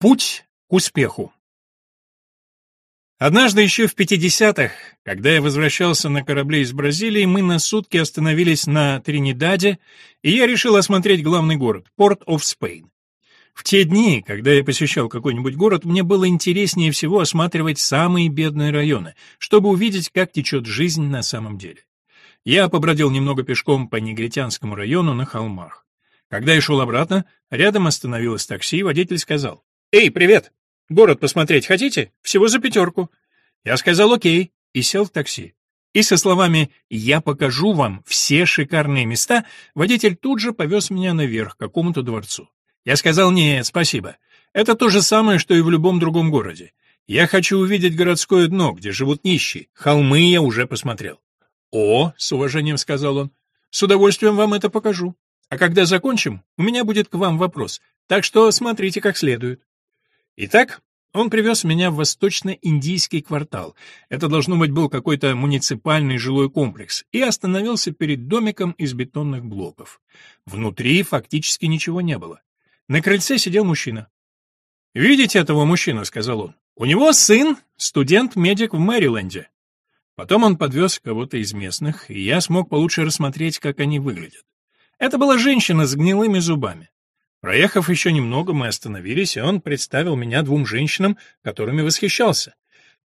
Путь к успеху. Однажды еще в 50-х, когда я возвращался на корабле из Бразилии, мы на сутки остановились на Тринидаде, и я решил осмотреть главный город, порт оф Спейн. В те дни, когда я посещал какой-нибудь город, мне было интереснее всего осматривать самые бедные районы, чтобы увидеть, как течет жизнь на самом деле. Я побродил немного пешком по негритянскому району на холмах. Когда я шел обратно, рядом остановилось такси, и водитель сказал, «Эй, привет! Город посмотреть хотите? Всего за пятерку». Я сказал «Окей» и сел в такси. И со словами «Я покажу вам все шикарные места» водитель тут же повез меня наверх, к какому-то дворцу. Я сказал «Нет, спасибо. Это то же самое, что и в любом другом городе. Я хочу увидеть городское дно, где живут нищие. Холмы я уже посмотрел». «О», — с уважением сказал он, — «с удовольствием вам это покажу. А когда закончим, у меня будет к вам вопрос, так что смотрите как следует». Итак, он привез меня в восточно-индийский квартал. Это, должно быть, был какой-то муниципальный жилой комплекс. И остановился перед домиком из бетонных блоков. Внутри фактически ничего не было. На крыльце сидел мужчина. «Видите этого мужчину?» — сказал он. «У него сын, студент-медик в Мэриленде». Потом он подвез кого-то из местных, и я смог получше рассмотреть, как они выглядят. Это была женщина с гнилыми зубами. Проехав еще немного, мы остановились, и он представил меня двум женщинам, которыми восхищался.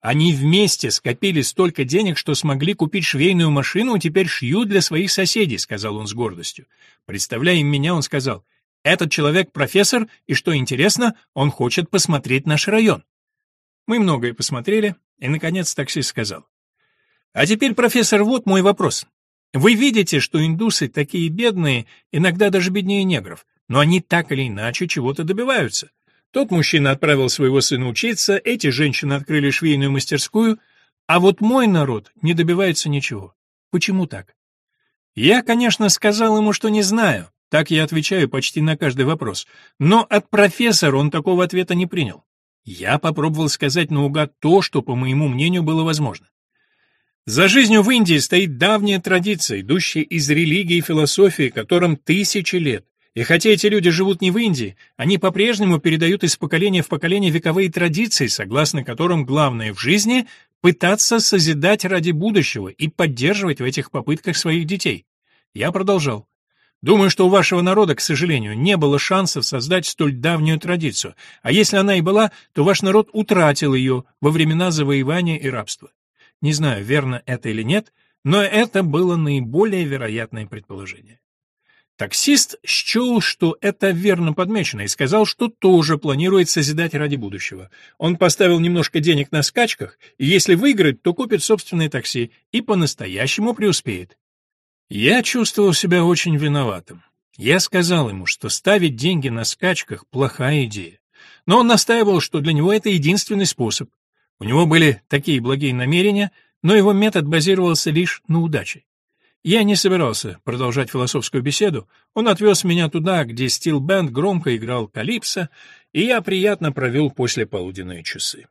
Они вместе скопили столько денег, что смогли купить швейную машину и теперь шьют для своих соседей, сказал он с гордостью. Представляя им меня, он сказал, «Этот человек профессор, и что интересно, он хочет посмотреть наш район». Мы многое посмотрели, и, наконец, таксист сказал, «А теперь, профессор, вот мой вопрос. Вы видите, что индусы такие бедные, иногда даже беднее негров но они так или иначе чего-то добиваются. Тот мужчина отправил своего сына учиться, эти женщины открыли швейную мастерскую, а вот мой народ не добивается ничего. Почему так? Я, конечно, сказал ему, что не знаю, так я отвечаю почти на каждый вопрос, но от профессора он такого ответа не принял. Я попробовал сказать наугад то, что, по моему мнению, было возможно. За жизнью в Индии стоит давняя традиция, идущая из религии и философии, которым тысячи лет. И хотя эти люди живут не в Индии, они по-прежнему передают из поколения в поколение вековые традиции, согласно которым главное в жизни — пытаться созидать ради будущего и поддерживать в этих попытках своих детей. Я продолжал. Думаю, что у вашего народа, к сожалению, не было шансов создать столь давнюю традицию, а если она и была, то ваш народ утратил ее во времена завоевания и рабства. Не знаю, верно это или нет, но это было наиболее вероятное предположение. Таксист счел, что это верно подмечено, и сказал, что тоже планирует созидать ради будущего. Он поставил немножко денег на скачках, и если выиграет, то купит собственное такси и по-настоящему преуспеет. Я чувствовал себя очень виноватым. Я сказал ему, что ставить деньги на скачках – плохая идея. Но он настаивал, что для него это единственный способ. У него были такие благие намерения, но его метод базировался лишь на удаче. Я не собирался продолжать философскую беседу. Он отвез меня туда, где стил-бенд громко играл калипсо, и я приятно провел послеполуденные часы.